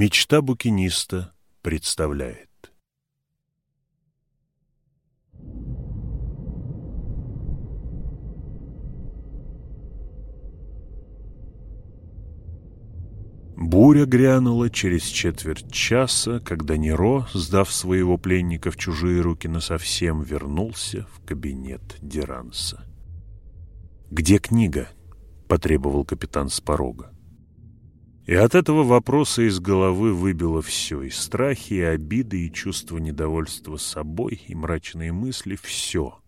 Мечта букиниста представляет. Буря грянула через четверть часа, когда Неро, сдав своего пленника в чужие руки, насовсем вернулся в кабинет Деранса. «Где книга?» — потребовал капитан с порога. И от этого вопроса из головы выбило все, и страхи, и обиды, и чувство недовольства собой, и мрачные мысли — все.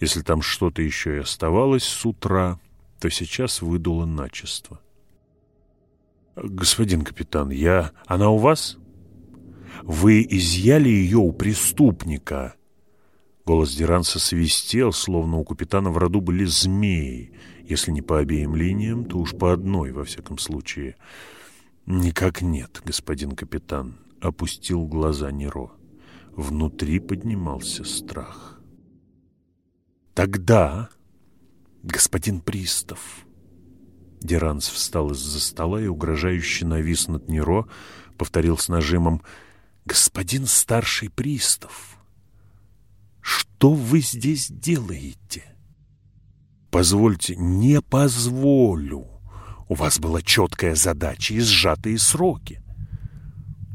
Если там что-то еще и оставалось с утра, то сейчас выдуло начисто. «Господин капитан, я... Она у вас?» «Вы изъяли ее у преступника!» Голос Диранса свистел, словно у капитана в роду были змеи. Если не по обеим линиям, то уж по одной, во всяком случае. «Никак нет, господин капитан», — опустил глаза Неро. Внутри поднимался страх. «Тогда, господин Пристав...» Деранс встал из-за стола и угрожающе навис над Неро, повторил с нажимом «Господин старший пристав, что вы здесь делаете?» «Позвольте, не позволю. У вас была четкая задача и сжатые сроки.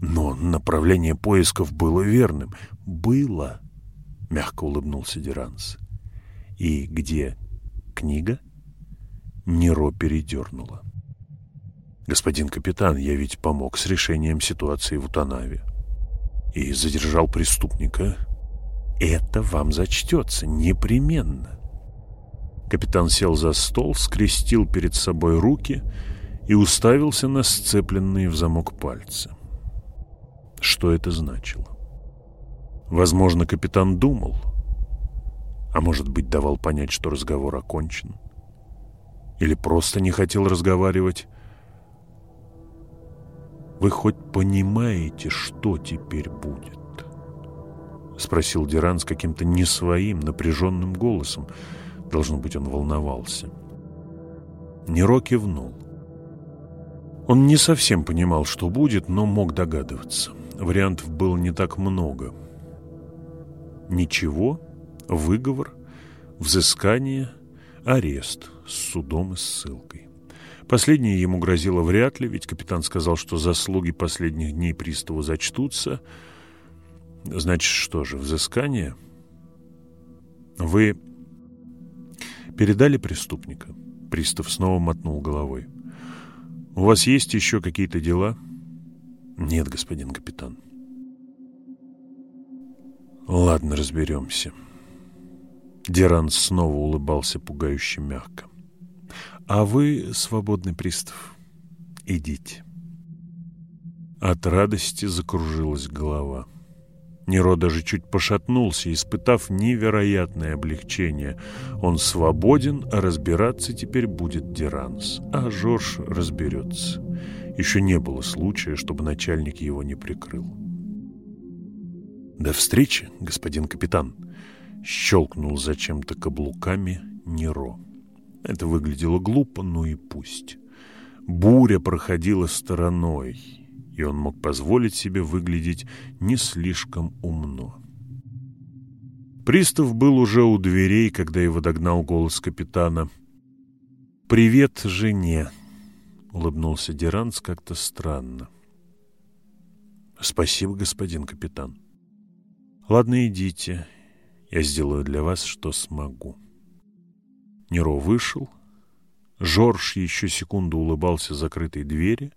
Но направление поисков было верным. Было, — мягко улыбнулся Деранс. И где книга?» Неро передернуло. «Господин капитан, я ведь помог с решением ситуации в Утанаве и задержал преступника. Это вам зачтется непременно». Капитан сел за стол, скрестил перед собой руки и уставился на сцепленные в замок пальцы. Что это значило? Возможно, капитан думал, а может быть, давал понять, что разговор окончен. Или просто не хотел разговаривать? «Вы хоть понимаете, что теперь будет?» — спросил Диран с каким-то не своим, напряженным голосом. Должно быть, он волновался. Неро кивнул. Он не совсем понимал, что будет, но мог догадываться. Вариантов было не так много. Ничего, выговор, взыскание, арест с судом и ссылкой. Последнее ему грозило вряд ли, ведь капитан сказал, что заслуги последних дней пристава зачтутся. Значит, что же, взыскание? Вы передали преступника? Пристав снова мотнул головой. У вас есть еще какие-то дела? Нет, господин капитан. Ладно, разберемся. Деран снова улыбался пугающе мягко. А вы, свободный пристав, идите. От радости закружилась голова. Неро даже чуть пошатнулся, испытав невероятное облегчение. Он свободен, а разбираться теперь будет Деранс. А Жорж разберется. Еще не было случая, чтобы начальник его не прикрыл. «До встречи, господин капитан!» Щелкнул зачем-то каблуками Неро. Это выглядело глупо, ну и пусть. Буря проходила стороной, и он мог позволить себе выглядеть не слишком умно. Пристав был уже у дверей, когда его догнал голос капитана. «Привет жене!» — улыбнулся Деранс как-то странно. «Спасибо, господин капитан. Ладно, идите. Я сделаю для вас, что смогу». Неро вышел. Жорж еще секунду улыбался закрытой двери.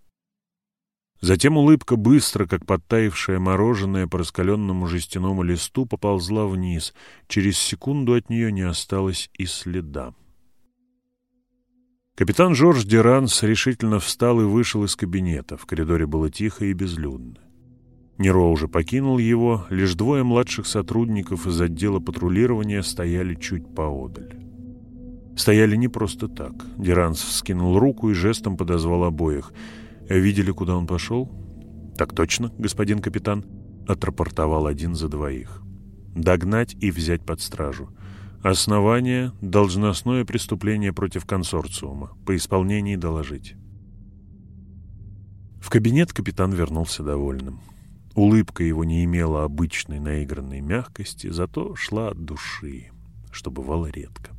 Затем улыбка быстро, как подтаившее мороженое по раскаленному жестяному листу, поползла вниз. Через секунду от нее не осталось и следа. Капитан Жорж Деранс решительно встал и вышел из кабинета. В коридоре было тихо и безлюдно. Неро уже покинул его, лишь двое младших сотрудников из отдела патрулирования стояли чуть поодаль. Стояли не просто так. Деранс вскинул руку и жестом подозвал обоих. «Видели, куда он пошел?» «Так точно, господин капитан», — отрапортовал один за двоих. «Догнать и взять под стражу. Основание — должностное преступление против консорциума. По исполнении доложить». В кабинет капитан вернулся довольным. Улыбка его не имела обычной наигранной мягкости, зато шла от души, что бывало редко.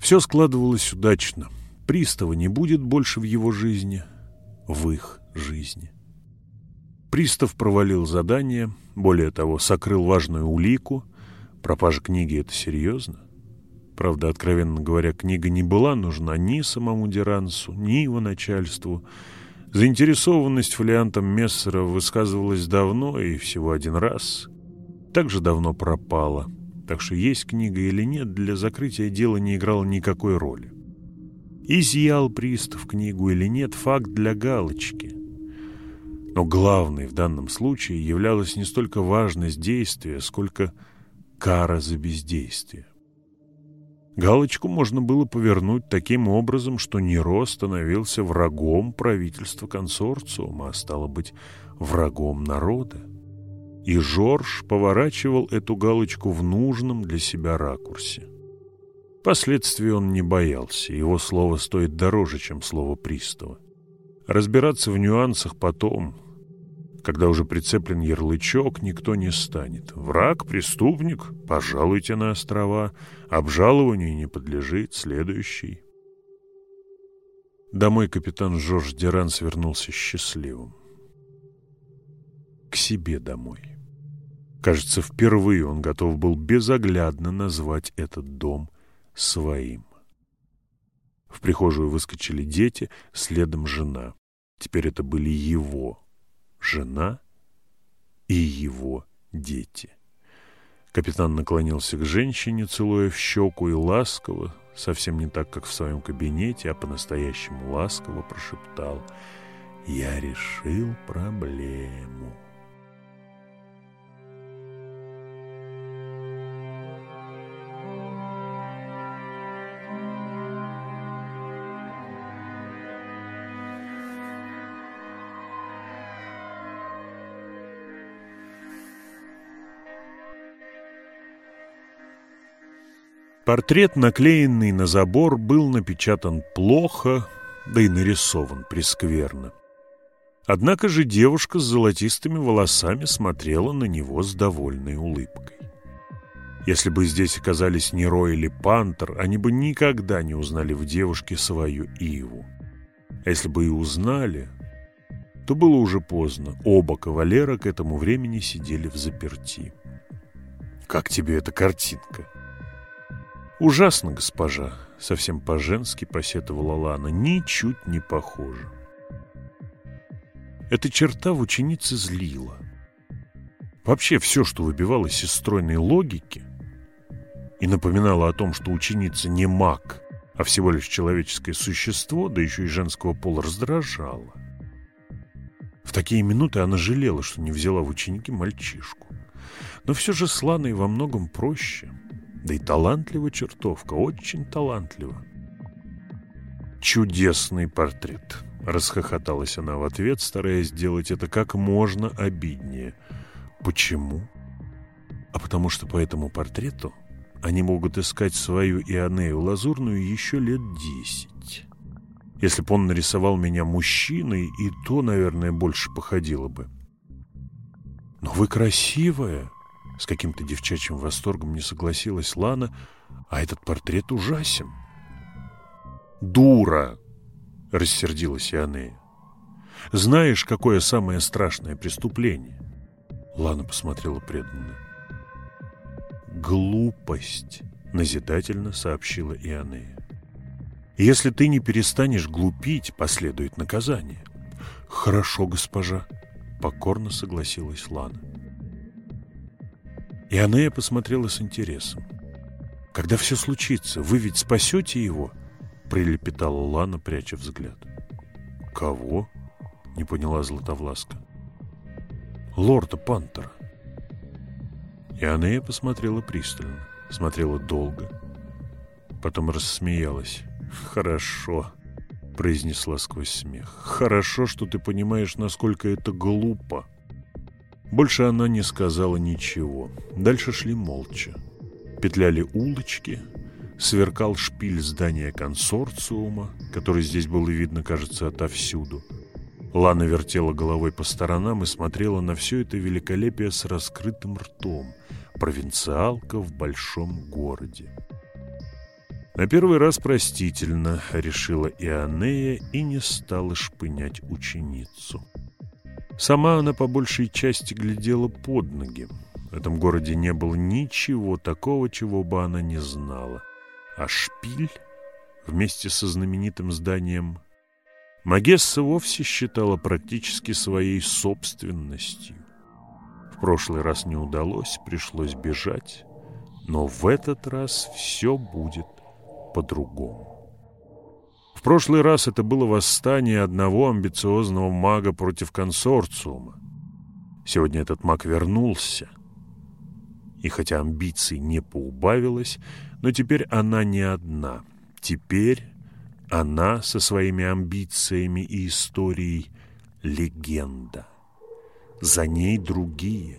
Все складывалось удачно. Пристава не будет больше в его жизни, в их жизни. Пристав провалил задание, более того, сокрыл важную улику. Пропажа книги — это серьезно. Правда, откровенно говоря, книга не была нужна ни самому Дерансу, ни его начальству. Заинтересованность фолиантом Мессера высказывалась давно и всего один раз. Также давно пропала. Так что есть книга или нет, для закрытия дела не играло никакой роли. Изъял пристав книгу или нет, факт для галочки. Но главной в данном случае являлась не столько важность действия, сколько кара за бездействие. Галочку можно было повернуть таким образом, что Неро становился врагом правительства консорциума, а стало быть, врагом народа. И Жорж поворачивал эту галочку в нужном для себя ракурсе. Последствий он не боялся, его слово стоит дороже, чем слово пристава. Разбираться в нюансах потом, когда уже прицеплен ярлычок, никто не станет. Враг, преступник, пожалуйте на острова. Обжалованию не подлежит. Следующий. Домой капитан Жорж Деран свернулся счастливым. К себе домой. Кажется, впервые он готов был безоглядно назвать этот дом своим. В прихожую выскочили дети, следом жена. Теперь это были его жена и его дети. Капитан наклонился к женщине, целуя в щеку и ласково, совсем не так, как в своем кабинете, а по-настоящему ласково прошептал «Я решил проблему». Портрет, наклеенный на забор, был напечатан плохо, да и нарисован прескверно. Однако же девушка с золотистыми волосами смотрела на него с довольной улыбкой. Если бы здесь оказались Неро или Пантер, они бы никогда не узнали в девушке свою Иву. А если бы и узнали, то было уже поздно. Оба кавалера к этому времени сидели в заперти. «Как тебе эта картинка?» «Ужасно, госпожа!» — совсем по-женски посетовала Лана. «Ничуть не похоже». Эта черта в ученице злила. Вообще все, что выбивалось из стройной логики и напоминало о том, что ученица не маг, а всего лишь человеческое существо, да еще и женского пола, раздражало. В такие минуты она жалела, что не взяла в ученики мальчишку. Но все же с Ланой во многом проще — да и талантлива чертовка, очень талантлива. «Чудесный портрет!» — расхохоталась она в ответ, стараясь сделать это как можно обиднее. «Почему?» «А потому что по этому портрету они могут искать свою Ионею Лазурную еще лет десять. Если бы он нарисовал меня мужчиной, и то, наверное, больше походило бы. Но вы красивая!» С каким-то девчачьим восторгом не согласилась Лана, а этот портрет ужасен. «Дура!» — рассердилась Ионея. «Знаешь, какое самое страшное преступление?» Лана посмотрела преданно. «Глупость», — назидательно сообщила Ионея. «Если ты не перестанешь глупить, последует наказание». «Хорошо, госпожа», — покорно согласилась Лана. И Анея посмотрела с интересом. «Когда все случится, вы ведь спасете его?» — прилепетала Лана, пряча взгляд. «Кого?» — не поняла Златовласка. «Лорда Пантера». И Анея посмотрела пристально, смотрела долго. Потом рассмеялась. «Хорошо», — произнесла сквозь смех. «Хорошо, что ты понимаешь, насколько это глупо». Больше она не сказала ничего. Дальше шли молча. Петляли улочки, сверкал шпиль здания консорциума, который здесь было видно, кажется, отовсюду. Лана вертела головой по сторонам и смотрела на все это великолепие с раскрытым ртом. Провинциалка в большом городе. На первый раз простительно, решила Ионея и не стала шпынять ученицу. Сама она по большей части глядела под ноги. В этом городе не было ничего такого, чего бы она не знала. А шпиль вместе со знаменитым зданием Магесса вовсе считала практически своей собственностью. В прошлый раз не удалось, пришлось бежать, но в этот раз все будет по-другому. Прошлый раз это было восстание одного амбициозного мага против консорциума. Сегодня этот маг вернулся. И хотя амбиций не поубавилось, но теперь она не одна. Теперь она со своими амбициями и историей легенда. За ней другие,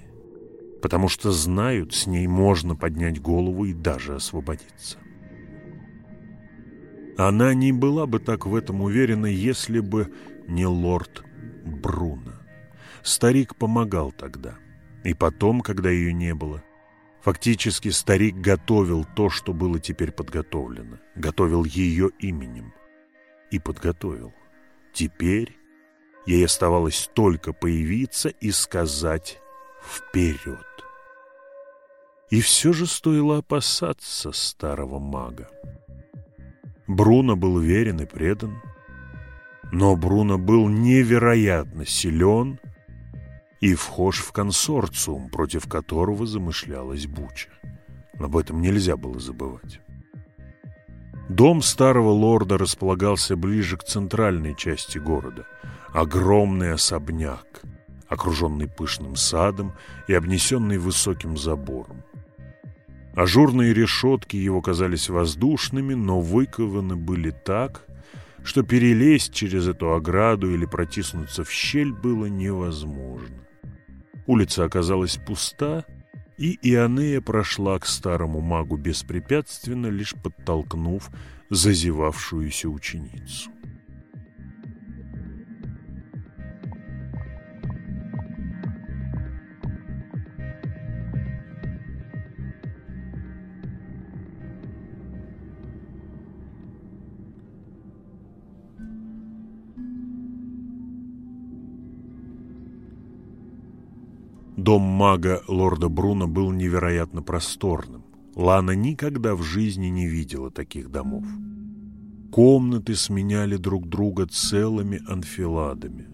потому что знают, с ней можно поднять голову и даже освободиться. Она не была бы так в этом уверена, если бы не лорд Бруно. Старик помогал тогда, и потом, когда ее не было. Фактически старик готовил то, что было теперь подготовлено, готовил ее именем и подготовил. Теперь ей оставалось только появиться и сказать «вперед». И все же стоило опасаться старого мага. Бруно был верен и предан, но Бруно был невероятно силен и вхож в консорциум, против которого замышлялась Буча. Об этом нельзя было забывать. Дом старого лорда располагался ближе к центральной части города. Огромный особняк, окруженный пышным садом и обнесенный высоким забором. Ажурные решетки его казались воздушными, но выкованы были так, что перелезть через эту ограду или протиснуться в щель было невозможно. Улица оказалась пуста, и Ионея прошла к старому магу беспрепятственно, лишь подтолкнув зазевавшуюся ученицу. Дом мага лорда Бруно был невероятно просторным. Лана никогда в жизни не видела таких домов. Комнаты сменяли друг друга целыми анфиладами.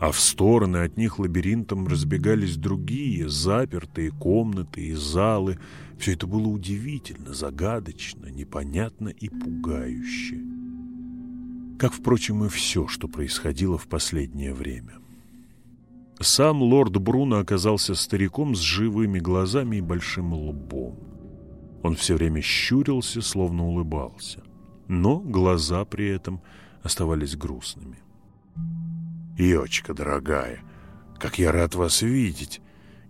А в стороны от них лабиринтом разбегались другие, запертые комнаты и залы. Все это было удивительно, загадочно, непонятно и пугающе. Как, впрочем, и все, что происходило в последнее время. Сам лорд Бруно оказался стариком с живыми глазами и большим лбом. Он все время щурился, словно улыбался. Но глаза при этом оставались грустными. «Йочка, дорогая, как я рад вас видеть!»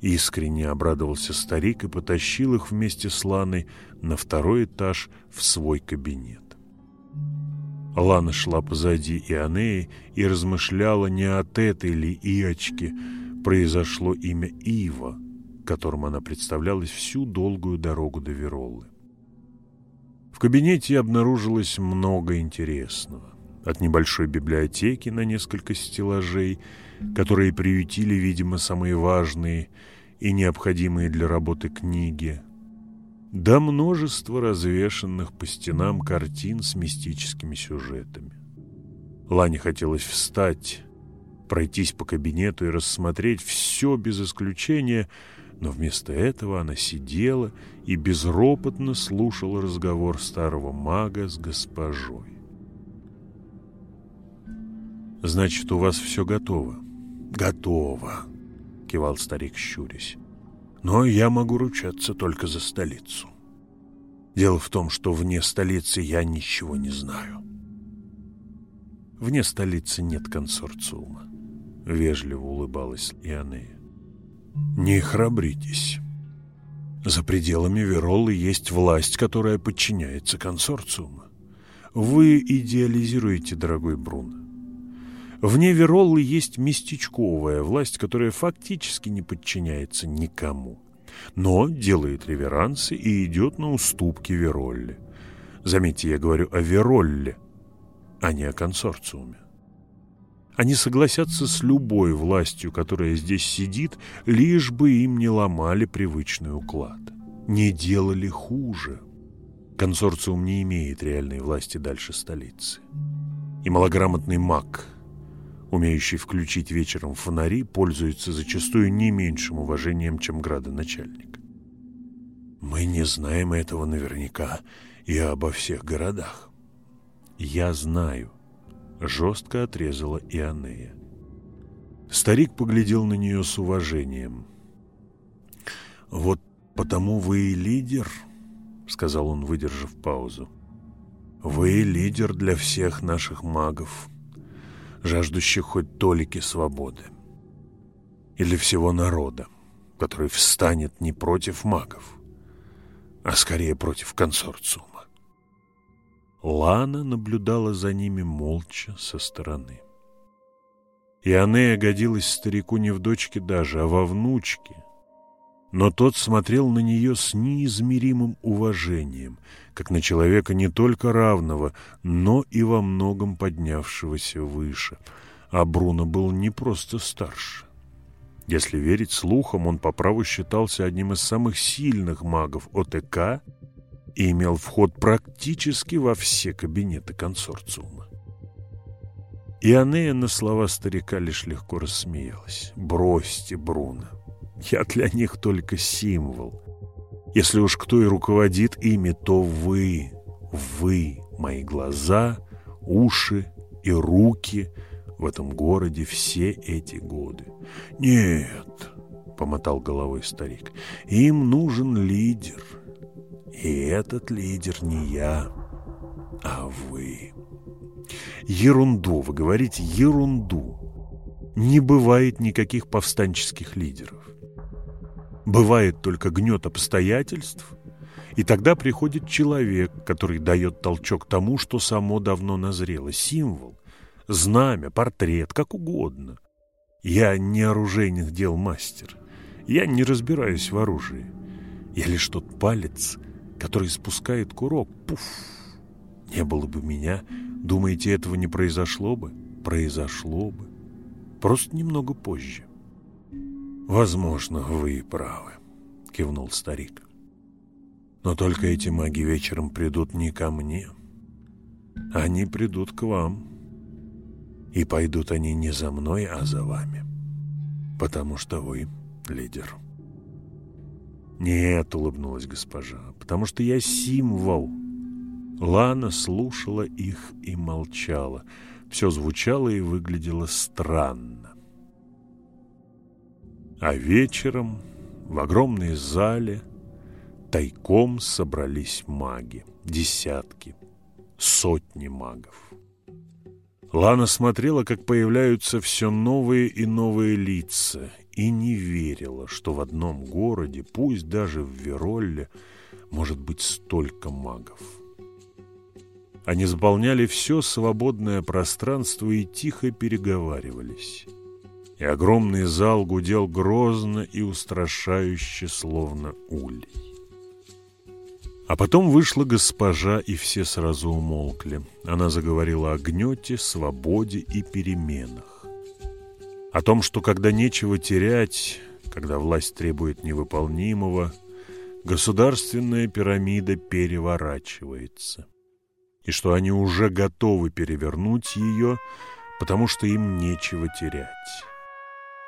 Искренне обрадовался старик и потащил их вместе с Ланой на второй этаж в свой кабинет. Лана шла позади Ионеи и размышляла, не от этой ли Иочки произошло имя Ива, которым она представлялась всю долгую дорогу до Вероллы. В кабинете обнаружилось много интересного. От небольшой библиотеки на несколько стеллажей, которые приютили, видимо, самые важные и необходимые для работы книги – до множества развешанных по стенам картин с мистическими сюжетами. Лане хотелось встать, пройтись по кабинету и рассмотреть все без исключения, но вместо этого она сидела и безропотно слушала разговор старого мага с госпожой. «Значит, у вас все готово?» «Готово», — кивал старик, щурясь но я могу ручаться только за столицу. Дело в том, что вне столицы я ничего не знаю. Вне столицы нет консорциума. Вежливо улыбалась Ионея. Не храбритесь. За пределами Вероллы есть власть, которая подчиняется консорциуму. Вы идеализируете, дорогой Бруно. Вне Вероллы есть местечковая власть, которая фактически не подчиняется никому, но делает реверансы и идет на уступки Веролле. Заметьте, я говорю о Веролле, а не о консорциуме. Они согласятся с любой властью, которая здесь сидит, лишь бы им не ломали привычный уклад, не делали хуже. Консорциум не имеет реальной власти дальше столицы. И малограмотный маг, умеющий включить вечером фонари, пользуется зачастую не меньшим уважением, чем градоначальник. Мы не знаем этого наверняка и обо всех городах. Я знаю, жестко отрезала Ионея. Старик поглядел на нее с уважением. «Вот потому вы и лидер», — сказал он, выдержав паузу. «Вы лидер для всех наших магов, жаждущих хоть толики свободы. И для всего народа, который встанет не против магов, а скорее против консорциума. Лана наблюдала за ними молча со стороны. И Анея годилась старику не в дочке даже, а во внучке. Но тот смотрел на нее с неизмеримым уважением, как на человека не только равного, но и во многом поднявшегося выше. А Бруно был не просто старше. Если верить слухам, он по праву считался одним из самых сильных магов ОТК и имел вход практически во все кабинеты консорциума. Ионея на слова старика лишь легко рассмеялась. «Бросьте, Бруно, я для них только символ. Если уж кто и руководит ими, то вы, вы, мои глаза, уши и руки в этом городе все эти годы. Нет, — помотал головой старик, — им нужен лидер, и этот лидер не я, а вы. Ерунду, вы говорите, ерунду. Не бывает никаких повстанческих лидеров. Бывает только гнет обстоятельств, и тогда приходит человек, который дает толчок тому, что само давно назрело. Символ, знамя, портрет, как угодно. Я не оружейных дел мастер. Я не разбираюсь в оружии. Я лишь тот палец, который спускает курок. Пуф! Не было бы меня, думаете, этого не произошло бы? Произошло бы. Просто немного позже. Возможно, вы и правы, кивнул старик. Но только эти маги вечером придут не ко мне. Они придут к вам. И пойдут они не за мной, а за вами. Потому что вы лидер. «Нет», — улыбнулась госпожа, — «потому что я символ». Лана слушала их и молчала. Все звучало и выглядело странно. А вечером в огромной зале тайком собрались маги. Десятки, сотни магов. Лана смотрела, как появляются все новые и новые лица, и не верила, что в одном городе, пусть даже в Веролле, может быть столько магов. Они заполняли все свободное пространство и тихо переговаривались. И огромный зал гудел грозно и устрашающе, словно улей. А потом вышла госпожа, и все сразу умолкли. Она заговорила о гнете, свободе и переменах. О том, что когда нечего терять, когда власть требует невыполнимого, государственная пирамида переворачивается. И что они уже готовы перевернуть ее, потому что им нечего терять.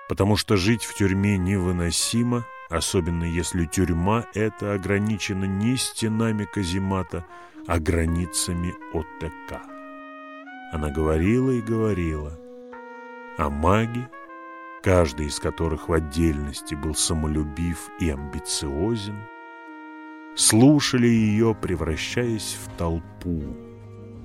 Потому что жить в тюрьме невыносимо, особенно если тюрьма эта ограничена не стенами каземата, а границами ОТК. Она говорила и говорила, а маги каждый из которых в отдельности был самолюбив и амбициозен, слушали ее, превращаясь в толпу,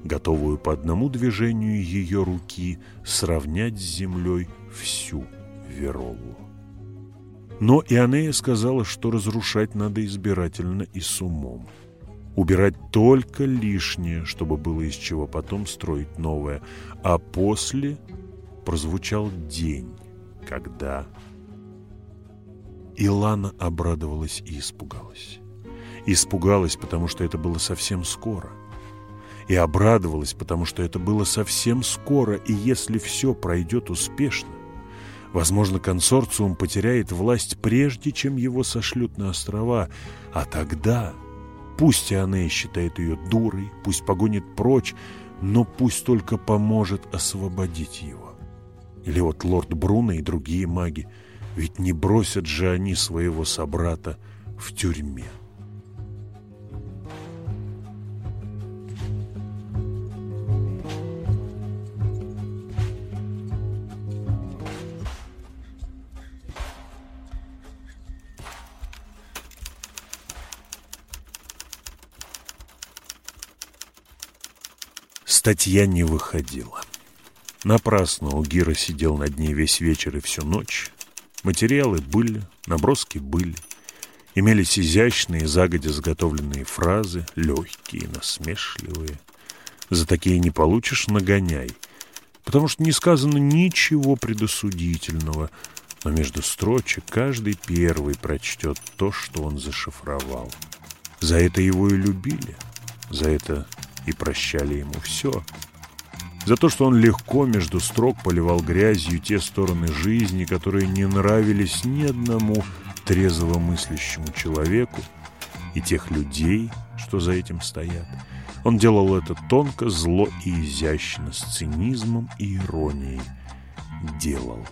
готовую по одному движению ее руки сравнять с землей всю Веролу. Но Ионея сказала, что разрушать надо избирательно и с умом. Убирать только лишнее, чтобы было из чего потом строить новое. А после прозвучал день, когда... Илана обрадовалась и испугалась. Испугалась, потому что это было совсем скоро. И обрадовалась, потому что это было совсем скоро, и если все пройдет успешно, возможно, консорциум потеряет власть прежде, чем его сошлют на острова, а тогда Пусть Ионея считает ее дурой, пусть погонит прочь, но пусть только поможет освободить его. Или вот лорд Бруно и другие маги, ведь не бросят же они своего собрата в тюрьме. Статья не выходила. Напрасно у Гира сидел над ней весь вечер и всю ночь. Материалы были, наброски были. Имелись изящные, загодя заготовленные фразы, легкие, насмешливые. За такие не получишь нагоняй, потому что не сказано ничего предосудительного, но между строчек каждый первый прочтет то, что он зашифровал. За это его и любили, за это и прощали ему все. За то, что он легко между строк поливал грязью те стороны жизни, которые не нравились ни одному трезво мыслящему человеку и тех людей, что за этим стоят. Он делал это тонко, зло и изящно, с цинизмом и иронией. Делал.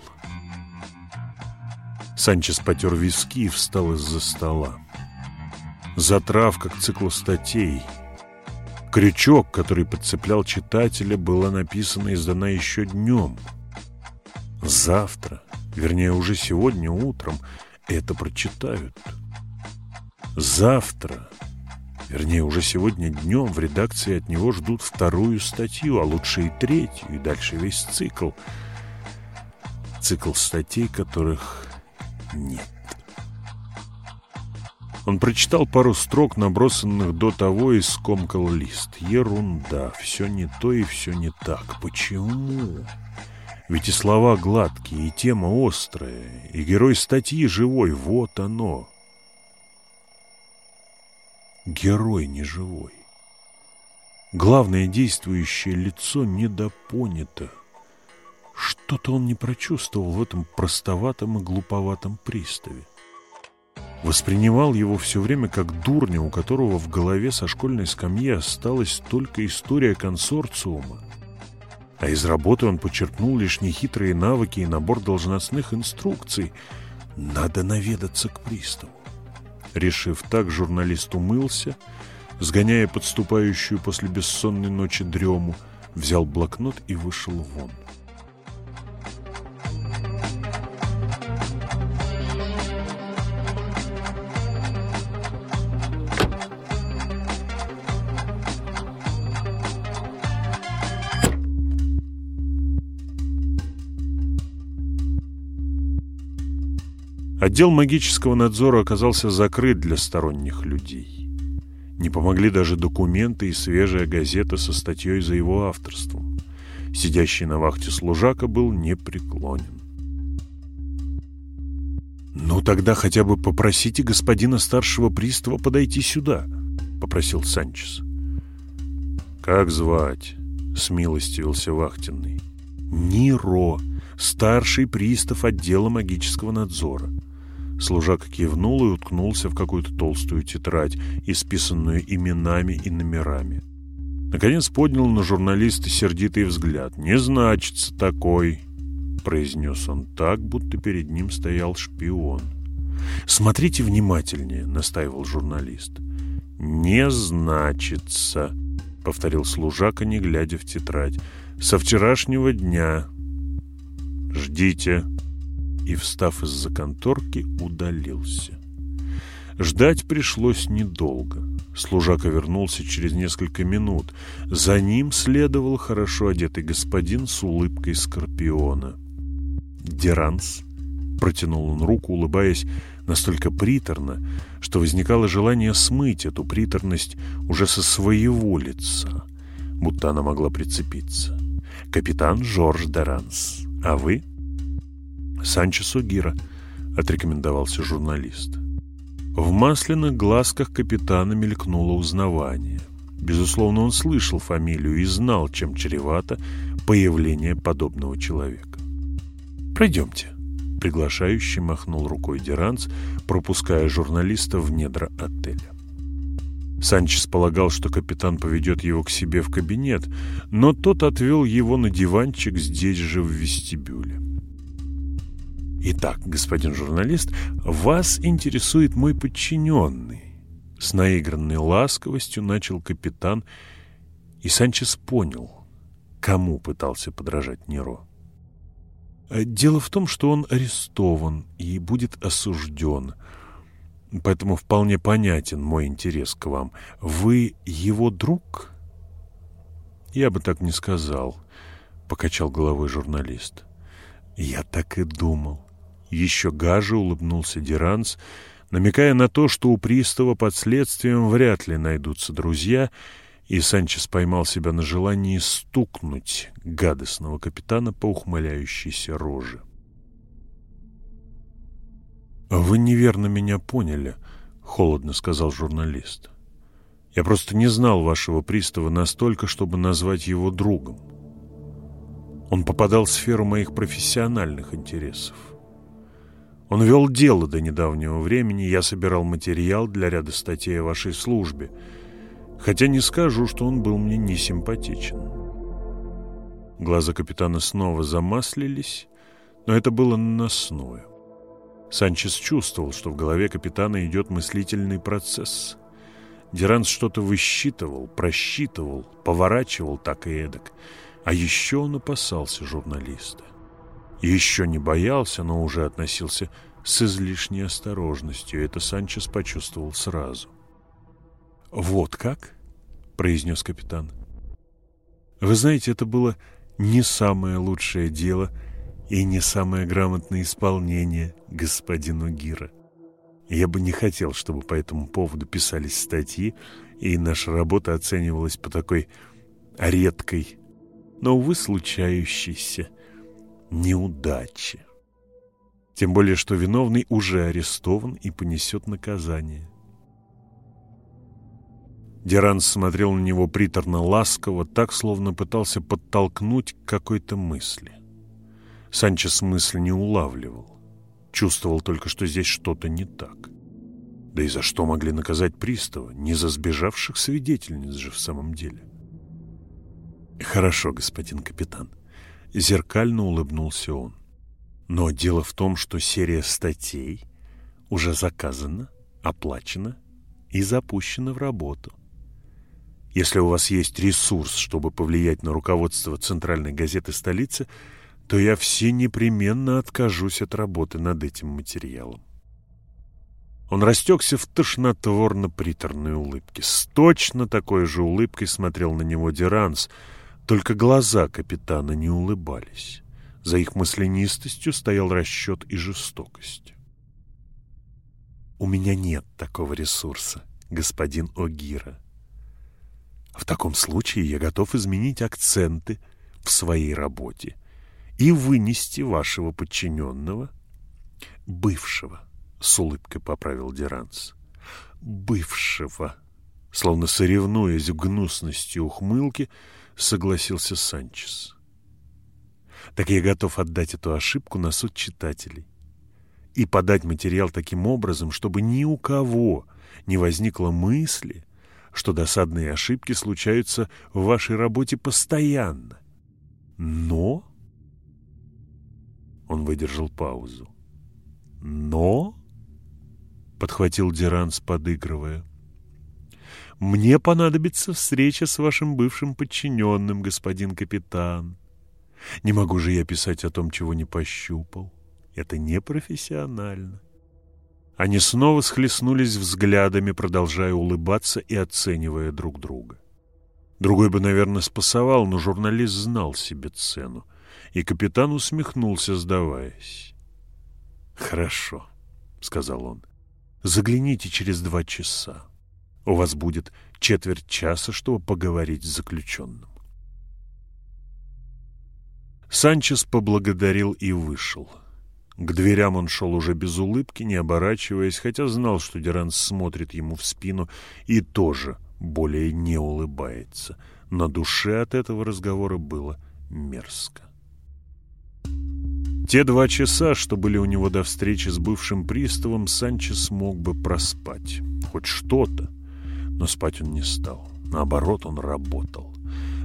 Санчес потер виски и встал из-за стола. Затравка к циклу статей — Крючок, который подцеплял читателя, была написана и сдана еще днем. Завтра, вернее уже сегодня утром, это прочитают. Завтра, вернее уже сегодня днем в редакции от него ждут вторую статью, а лучше и третью, и дальше весь цикл. Цикл статей, которых нет. Он прочитал пару строк, набросанных до того, и скомкал лист. Ерунда, все не то и все не так. Почему? Ведь и слова гладкие, и тема острая, и герой статьи живой. Вот оно. Герой не живой. Главное действующее лицо недопонято. Что-то он не прочувствовал в этом простоватом и глуповатом приставе воспринимал его все время как дурня, у которого в голове со школьной скамьи осталась только история консорциума. А из работы он почерпнул лишь нехитрые навыки и набор должностных инструкций. Надо наведаться к приставу. Решив так, журналист умылся, сгоняя подступающую после бессонной ночи дрему, взял блокнот и вышел вон. Отдел магического надзора оказался закрыт для сторонних людей. Не помогли даже документы и свежая газета со статьей за его авторством. Сидящий на вахте служака был непреклонен. «Ну, тогда хотя бы попросите господина старшего пристава подойти сюда», — попросил Санчес. «Как звать?» — смилостивился вахтенный. «Ниро, старший пристав отдела магического надзора». Служак кивнул и уткнулся в какую-то толстую тетрадь, исписанную именами и номерами. Наконец поднял на журналиста сердитый взгляд. «Не значится такой», — произнес он так, будто перед ним стоял шпион. «Смотрите внимательнее», — настаивал журналист. «Не значится», — повторил служака, не глядя в тетрадь. «Со вчерашнего дня. Ждите» и, встав из-за конторки, удалился. Ждать пришлось недолго. Служака вернулся через несколько минут. За ним следовал хорошо одетый господин с улыбкой скорпиона. «Деранс», Протянул он руку, улыбаясь настолько приторно, что возникало желание смыть эту приторность уже со своего лица, будто она могла прицепиться. «Капитан Жорж Деранс. А вы?» «Санчес Огира», — отрекомендовался журналист. В масляных глазках капитана мелькнуло узнавание. Безусловно, он слышал фамилию и знал, чем чревато появление подобного человека. «Пройдемте», — приглашающий махнул рукой Деранц, пропуская журналиста в недра отеля. Санчес полагал, что капитан поведет его к себе в кабинет, но тот отвел его на диванчик здесь же в вестибюле. «Итак, господин журналист, вас интересует мой подчиненный». С наигранной ласковостью начал капитан, и Санчес понял, кому пытался подражать Неро. Дело в том, что он арестован и будет осужден, поэтому вполне понятен мой интерес к вам. Вы его друг? Я бы так не сказал, покачал головой журналист. Я так и думал. Еще гаже улыбнулся Диранс, намекая на то, что у пристава под следствием вряд ли найдутся друзья, и Санчес поймал себя на желании стукнуть гадостного капитана по ухмыляющейся роже. «Вы неверно меня поняли», — холодно сказал журналист. «Я просто не знал вашего пристава настолько, чтобы назвать его другом. Он попадал в сферу моих профессиональных интересов. Он вел дело до недавнего времени, я собирал материал для ряда статей о вашей службе, хотя не скажу, что он был мне не симпатичен. Глаза капитана снова замаслились, но это было наносное. Санчес чувствовал, что в голове капитана идет мыслительный процесс. Диранс что-то высчитывал, просчитывал, поворачивал так и эдак. А еще он опасался журналиста. Еще не боялся, но уже относился с излишней осторожностью. Это Санчес почувствовал сразу. «Вот как?» — произнес капитан. «Вы знаете, это было не самое лучшее дело и не самое грамотное исполнение господину Гира. Я бы не хотел, чтобы по этому поводу писались статьи, и наша работа оценивалась по такой редкой, но, увы, случающейся неудаче. Тем более, что виновный уже арестован и понесет наказание. Деранс смотрел на него приторно-ласково, так, словно пытался подтолкнуть к какой-то мысли. Санчес мысль не улавливал. Чувствовал только, что здесь что-то не так. Да и за что могли наказать пристава? Не за сбежавших свидетельниц же в самом деле. «Хорошо, господин капитан», — зеркально улыбнулся он. «Но дело в том, что серия статей уже заказана, оплачена и запущена в работу. Если у вас есть ресурс, чтобы повлиять на руководство центральной газеты столицы, то я все непременно откажусь от работы над этим материалом. Он растекся в тошнотворно-приторной улыбке. С точно такой же улыбкой смотрел на него Деранс, только глаза капитана не улыбались. За их мысленистостью стоял расчет и жестокость. «У меня нет такого ресурса, господин Огира», в таком случае я готов изменить акценты в своей работе и вынести вашего подчиненного, бывшего, с улыбкой поправил Деранс, бывшего, словно соревнуясь в гнусности ухмылки, согласился Санчес. Так я готов отдать эту ошибку на суд читателей и подать материал таким образом, чтобы ни у кого не возникло мысли, что досадные ошибки случаются в вашей работе постоянно. Но... Он выдержал паузу. Но... Подхватил Диранс, подыгрывая. «Мне понадобится встреча с вашим бывшим подчиненным, господин капитан. Не могу же я писать о том, чего не пощупал. Это непрофессионально. Они снова схлестнулись взглядами, продолжая улыбаться и оценивая друг друга. Другой бы, наверное, спасовал, но журналист знал себе цену, и капитан усмехнулся, сдаваясь. «Хорошо», — сказал он. «Загляните через два часа. У вас будет четверть часа, чтобы поговорить с заключенным». Санчес поблагодарил и вышел. К дверям он шел уже без улыбки, не оборачиваясь, хотя знал, что Деранс смотрит ему в спину и тоже более не улыбается. На душе от этого разговора было мерзко. Те два часа, что были у него до встречи с бывшим приставом, Санчес мог бы проспать. Хоть что-то. Но спать он не стал. Наоборот, он работал.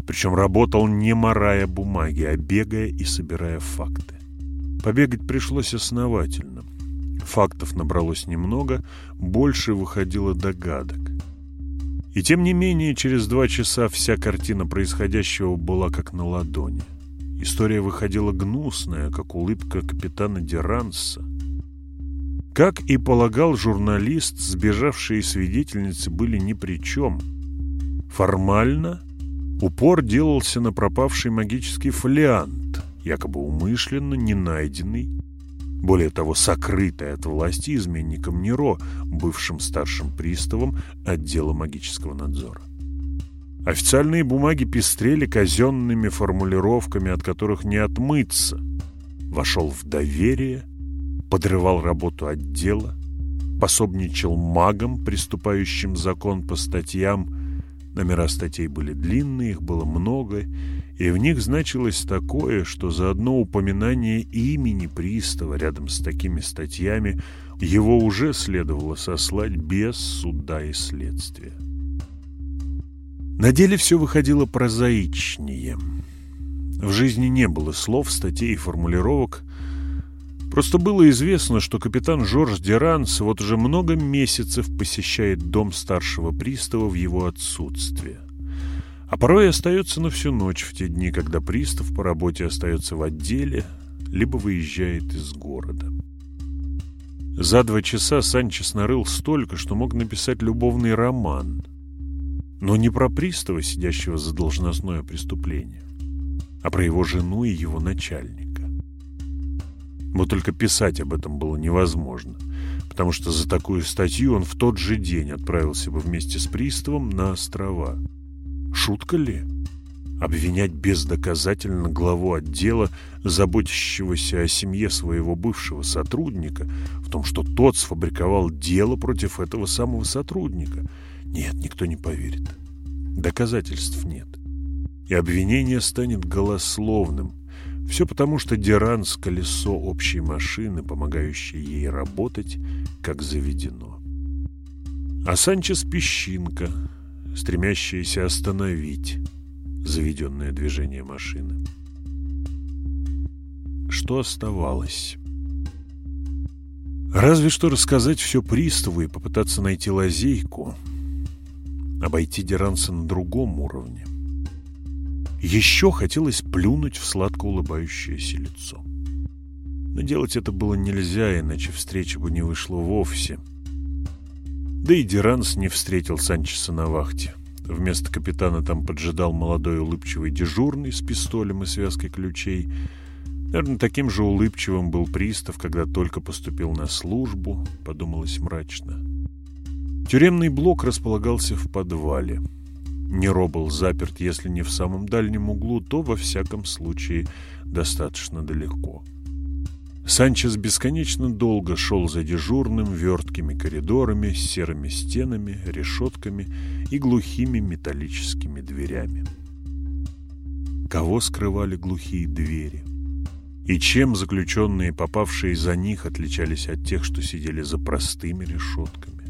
Причем работал не морая бумаги, а бегая и собирая факты. Побегать пришлось основательно. Фактов набралось немного, больше выходило догадок. И тем не менее, через два часа вся картина происходящего была как на ладони. История выходила гнусная, как улыбка капитана Деранса. Как и полагал журналист, сбежавшие свидетельницы были ни при чем. Формально упор делался на пропавший магический фолиант, якобы умышленно не найденный, более того, сокрытый от власти изменником Неро, бывшим старшим приставом отдела магического надзора. Официальные бумаги пестрели казенными формулировками, от которых не отмыться. Вошел в доверие, подрывал работу отдела, пособничал магам, приступающим закон по статьям. Номера статей были длинные, их было много, и в них значилось такое, что за одно упоминание имени пристава рядом с такими статьями его уже следовало сослать без суда и следствия. На деле все выходило прозаичнее. В жизни не было слов, статей и формулировок. Просто было известно, что капитан Жорж Деранс вот уже много месяцев посещает дом старшего пристава в его отсутствие. А порой остается на всю ночь в те дни, когда пристав по работе остается в отделе, либо выезжает из города. За два часа Санчес нарыл столько, что мог написать любовный роман – но не про пристава, сидящего за должностное преступление, а про его жену и его начальника. Вот только писать об этом было невозможно, потому что за такую статью он в тот же день отправился бы вместе с приставом на острова. Шутка ли? Обвинять бездоказательно главу отдела, заботящегося о семье своего бывшего сотрудника, в том, что тот сфабриковал дело против этого самого сотрудника – нет, никто не поверит. Доказательств нет. И обвинение станет голословным. Все потому, что Деранс — колесо общей машины, помогающее ей работать, как заведено. А Санчес — песчинка, стремящаяся остановить заведенное движение машины. Что оставалось? Разве что рассказать все приставу и попытаться найти лазейку — обойти Деранса на другом уровне. Еще хотелось плюнуть в сладко улыбающееся лицо. Но делать это было нельзя, иначе встреча бы не вышла вовсе. Да и Деранс не встретил Санчеса на вахте. Вместо капитана там поджидал молодой улыбчивый дежурный с пистолем и связкой ключей. Наверное, таким же улыбчивым был пристав, когда только поступил на службу, подумалось мрачно. Тюремный блок располагался в подвале. Неро был заперт, если не в самом дальнем углу, то, во всяком случае, достаточно далеко. Санчес бесконечно долго шел за дежурным верткими коридорами серыми стенами, решетками и глухими металлическими дверями. Кого скрывали глухие двери? И чем заключенные, попавшие за них, отличались от тех, что сидели за простыми решетками?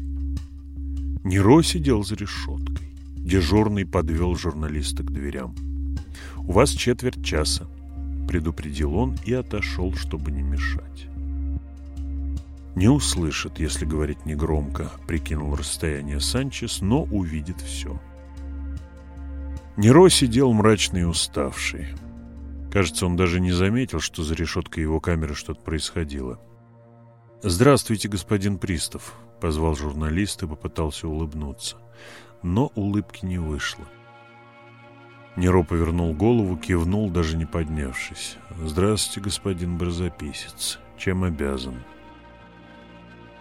Неро сидел за решеткой. Дежурный подвел журналиста к дверям. «У вас четверть часа», — предупредил он и отошел, чтобы не мешать. «Не услышит, если говорить негромко», — прикинул расстояние Санчес, но увидит все. Неро сидел мрачный и уставший. Кажется, он даже не заметил, что за решеткой его камеры что-то происходило. «Здравствуйте, господин Пристав», — позвал журналист и попытался улыбнуться. Но улыбки не вышло. Неро повернул голову, кивнул, даже не поднявшись. «Здравствуйте, господин барзаписец. Чем обязан?»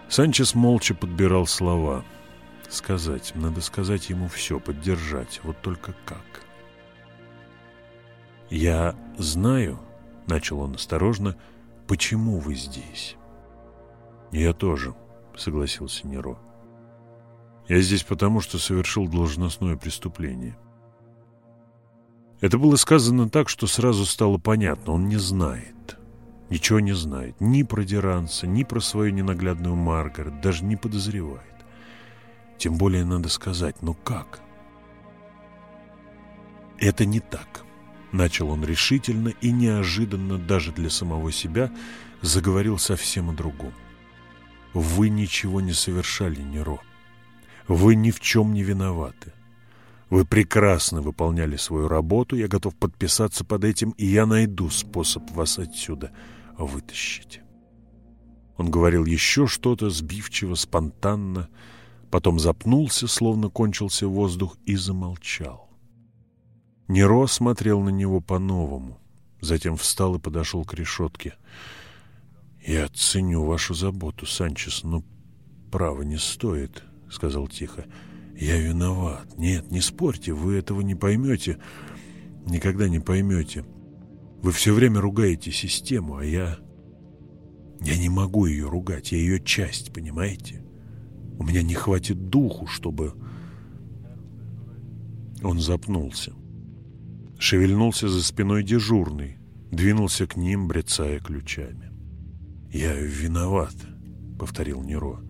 Санчес молча подбирал слова. Сказать, надо сказать ему все, поддержать. Вот только как? «Я знаю», — начал он осторожно, — «почему вы здесь?» «Я тоже», — согласился Неро. «Я здесь потому, что совершил должностное преступление». Это было сказано так, что сразу стало понятно, он не знает. Ничего не знает. Ни про Деранца, ни про свою ненаглядную Маргарет, даже не подозревает. Тем более надо сказать, ну как? Это не так. Начал он решительно и неожиданно даже для самого себя заговорил совсем о другом. Вы ничего не совершали, Неро. Вы ни в чем не виноваты. Вы прекрасно выполняли свою работу, я готов подписаться под этим, и я найду способ вас отсюда вытащить. Он говорил еще что-то сбивчиво, спонтанно, потом запнулся, словно кончился воздух, и замолчал. Неро смотрел на него по-новому, затем встал и подошел к решетке. «Я ценю вашу заботу, Санчес, но право не стоит», — сказал тихо. «Я виноват. Нет, не спорьте, вы этого не поймете, никогда не поймете. Вы все время ругаете систему, а я... Я не могу ее ругать, я ее часть, понимаете? У меня не хватит духу, чтобы...» Он запнулся. Шевельнулся за спиной дежурный, двинулся к ним, брецая ключами. «Я виноват», — повторил Неро.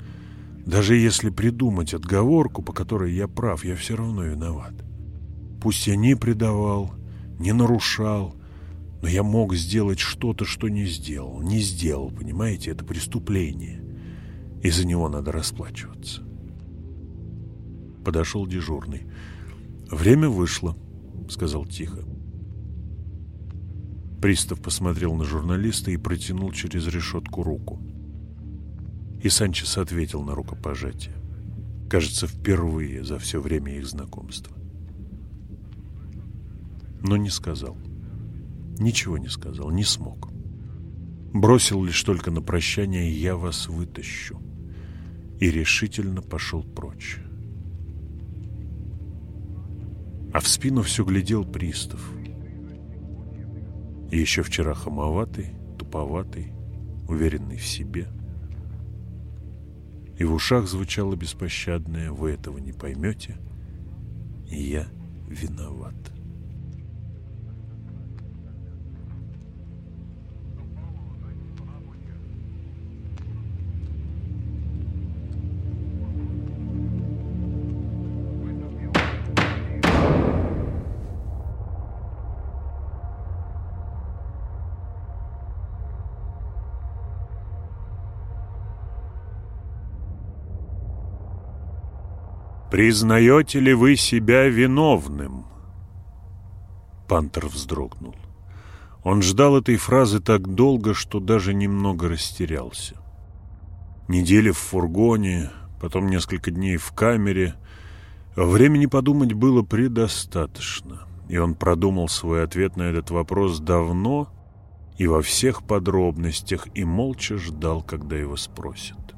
Даже если придумать отговорку, по которой я прав, я все равно виноват. Пусть я не предавал, не нарушал, но я мог сделать что-то, что не сделал. Не сделал, понимаете, это преступление. И за него надо расплачиваться. Подошел дежурный. «Время вышло», — сказал тихо. Пристав посмотрел на журналиста и протянул через решетку руку. И Санчес ответил на рукопожатие. Кажется, впервые за все время их знакомства. Но не сказал. Ничего не сказал, не смог. Бросил лишь только на прощание «я вас вытащу» и решительно пошел прочь. А в спину все глядел пристав. Еще вчера хамоватый, туповатый, уверенный в себе – и в ушах звучало беспощадное «Вы этого не поймете, и я виноват». «Признаете ли вы себя виновным?» Пантер вздрогнул. Он ждал этой фразы так долго, что даже немного растерялся. Недели в фургоне, потом несколько дней в камере. Времени подумать было предостаточно, и он продумал свой ответ на этот вопрос давно и во всех подробностях, и молча ждал, когда его спросят.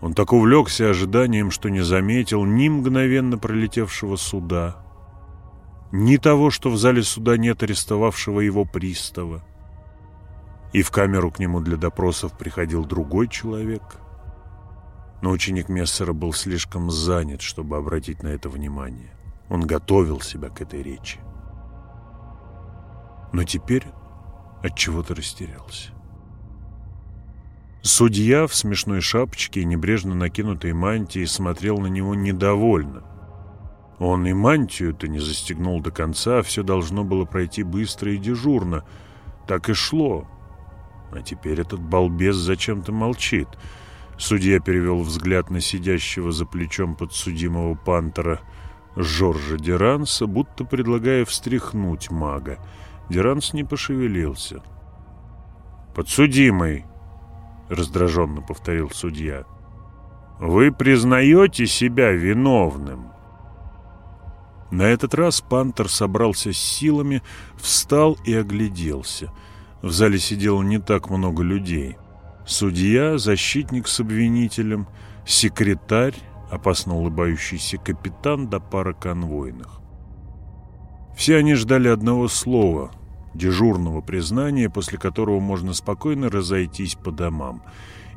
Он так увлекся ожиданием, что не заметил ни мгновенно пролетевшего суда, ни того, что в зале суда нет арестовавшего его пристава. И в камеру к нему для допросов приходил другой человек. Но ученик Мессера был слишком занят, чтобы обратить на это внимание. Он готовил себя к этой речи. Но теперь от чего-то растерялся. Судья в смешной шапочке и небрежно накинутой мантии смотрел на него недовольно. Он и мантию-то не застегнул до конца, все должно было пройти быстро и дежурно. Так и шло. А теперь этот балбес зачем-то молчит. Судья перевел взгляд на сидящего за плечом подсудимого пантера Жоржа Деранса, будто предлагая встряхнуть мага. Деранс не пошевелился. «Подсудимый!» Раздраженно повторил судья. Вы признаете себя виновным? На этот раз Пантер собрался с силами, встал и огляделся. В зале сидело не так много людей. Судья, защитник с обвинителем, секретарь, опасно улыбающийся капитан да пара конвойных. Все они ждали одного слова, дежурного признания, после которого можно спокойно разойтись по домам.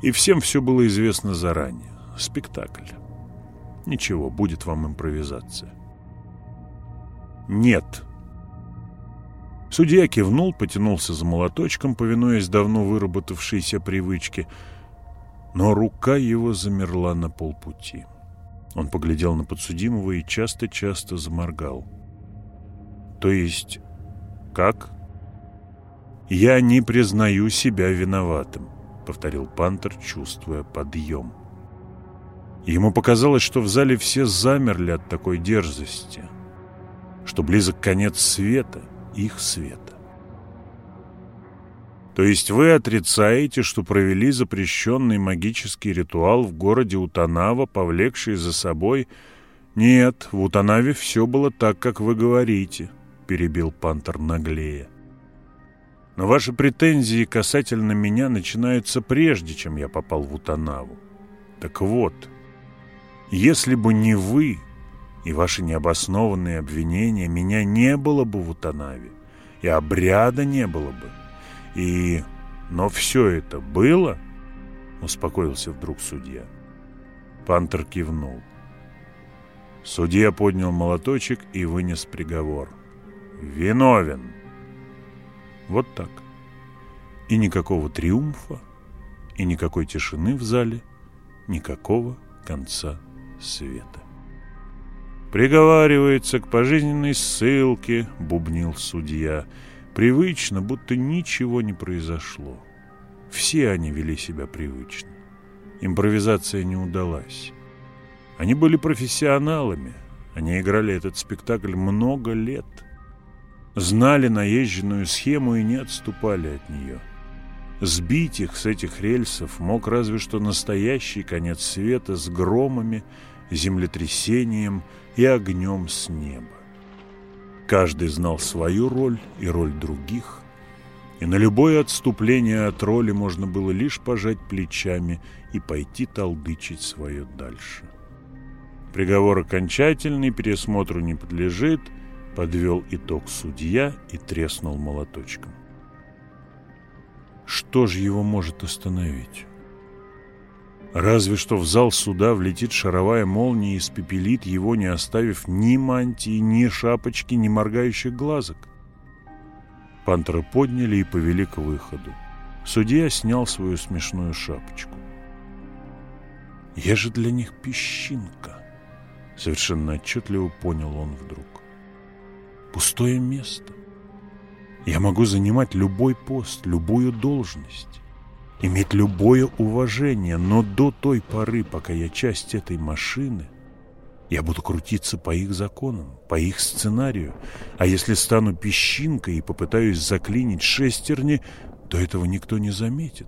И всем все было известно заранее. Спектакль. Ничего, будет вам импровизация. Нет. Судья кивнул, потянулся за молоточком, повинуясь давно выработавшейся привычке, но рука его замерла на полпути. Он поглядел на подсудимого и часто-часто заморгал. То есть, как? Я не признаю себя виноватым, повторил Пантер, чувствуя подъем. Ему показалось, что в зале все замерли от такой дерзости, что близок конец света, их света. То есть вы отрицаете, что провели запрещенный магический ритуал в городе Утанава, повлекший за собой... Нет, в Утанаве все было так, как вы говорите, перебил Пантер наглее. Но ваши претензии касательно меня начинаются прежде, чем я попал в Утанаву. Так вот, если бы не вы и ваши необоснованные обвинения, меня не было бы в Утанаве, и обряда не было бы. И... Но все это было? Успокоился вдруг судья. Пантер кивнул. Судья поднял молоточек и вынес приговор. «Виновен!» Вот так. И никакого триумфа, и никакой тишины в зале, никакого конца света. «Приговаривается к пожизненной ссылке», — бубнил судья, привычно, будто ничего не произошло. Все они вели себя привычно. Импровизация не удалась. Они были профессионалами, они играли этот спектакль много лет, знали наезженную схему и не отступали от нее. Сбить их с этих рельсов мог разве что настоящий конец света с громами, землетрясением и огнем с неба. Каждый знал свою роль и роль других, и на любое отступление от роли можно было лишь пожать плечами и пойти толдычить свое дальше. Приговор окончательный, пересмотру не подлежит, подвел итог судья и треснул молоточком. Что же его может остановить? Разве что в зал суда влетит шаровая молния и испепелит его, не оставив ни мантии, ни шапочки, ни моргающих глазок. Пантера подняли и повели к выходу. Судья снял свою смешную шапочку. «Я же для них песчинка», — совершенно отчетливо понял он вдруг. «Пустое место. Я могу занимать любой пост, любую должность иметь любое уважение, но до той поры, пока я часть этой машины, я буду крутиться по их законам, по их сценарию. А если стану песчинкой и попытаюсь заклинить шестерни, то этого никто не заметит.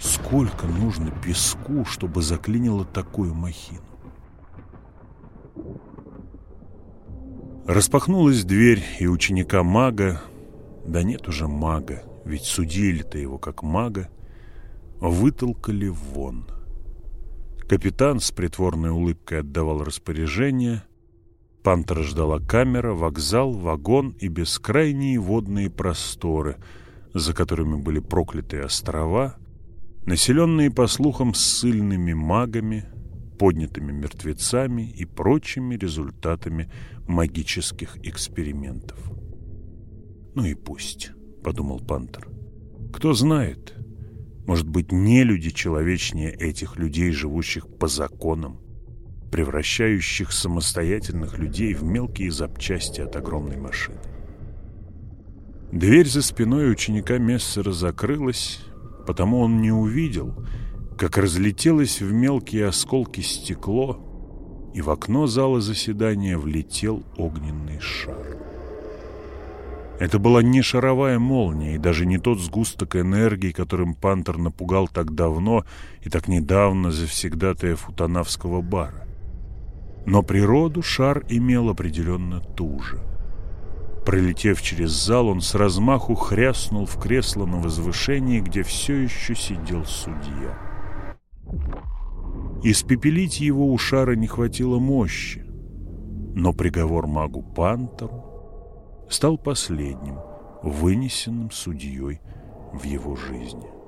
Сколько нужно песку, чтобы заклинило такую махину? Распахнулась дверь, и ученика мага, да нет уже мага, ведь судили-то его как мага, вытолкали вон. Капитан с притворной улыбкой отдавал распоряжение. Пантера ждала камера, вокзал, вагон и бескрайние водные просторы, за которыми были проклятые острова, населенные, по слухам, ссыльными магами, поднятыми мертвецами и прочими результатами магических экспериментов. «Ну и пусть», — подумал Пантер. «Кто знает, может быть, не люди человечнее этих людей, живущих по законам, превращающих самостоятельных людей в мелкие запчасти от огромной машины. Дверь за спиной ученика Мессера закрылась, потому он не увидел, как разлетелось в мелкие осколки стекло, и в окно зала заседания влетел огненный шар. Это была не шаровая молния и даже не тот сгусток энергии, которым Пантер напугал так давно и так недавно завсегдатая футанавского бара. Но природу шар имел определенно ту же. Пролетев через зал, он с размаху хряснул в кресло на возвышении, где все еще сидел судья. Испепелить его у шара не хватило мощи, но приговор магу Пантеру стал последним, вынесенным судьей в его жизни.